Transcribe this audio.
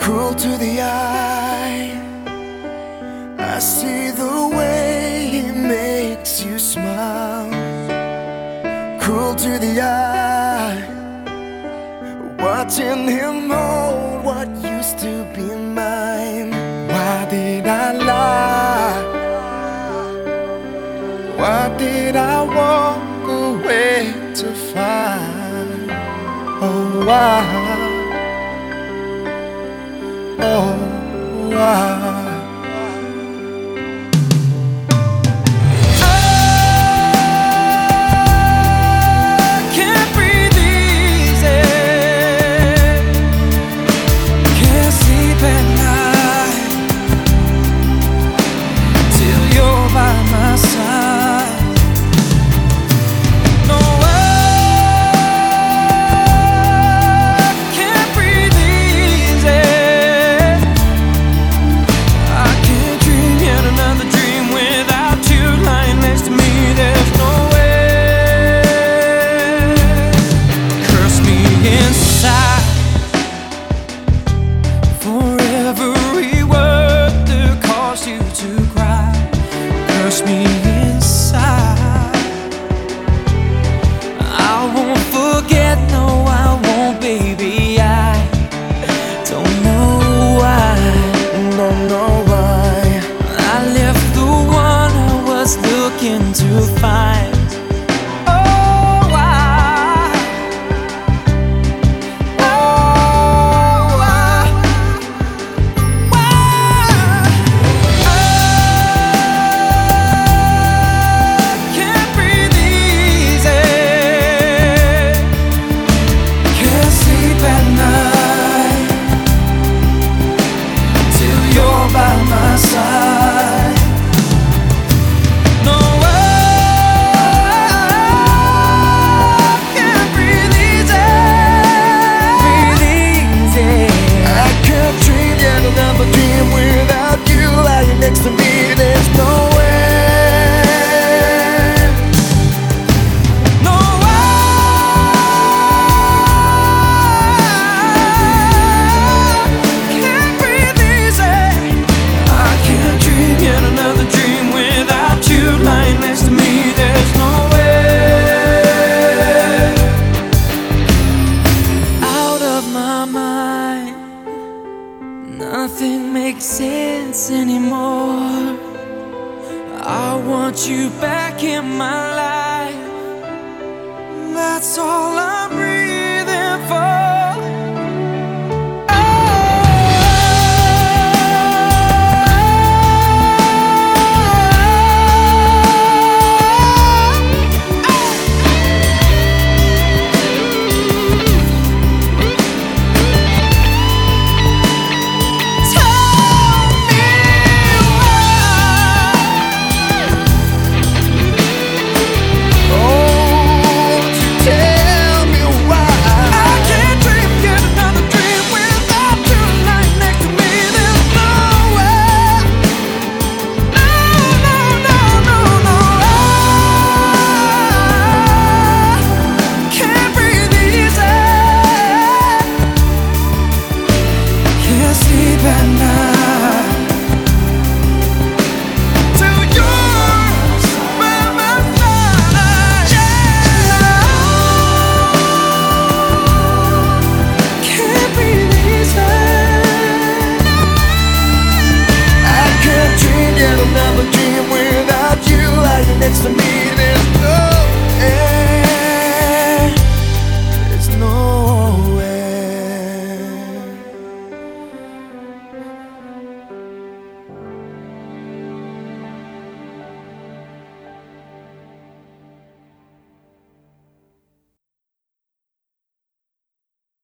cruel to the eye. I see the way he makes you smile. Cruel to the eye. Watching him hold what used to be mine. Why did I lie? Why did I walk away to find? Oh, why? voar looking to find Nothing makes sense anymore. I want you back in my life. That's all.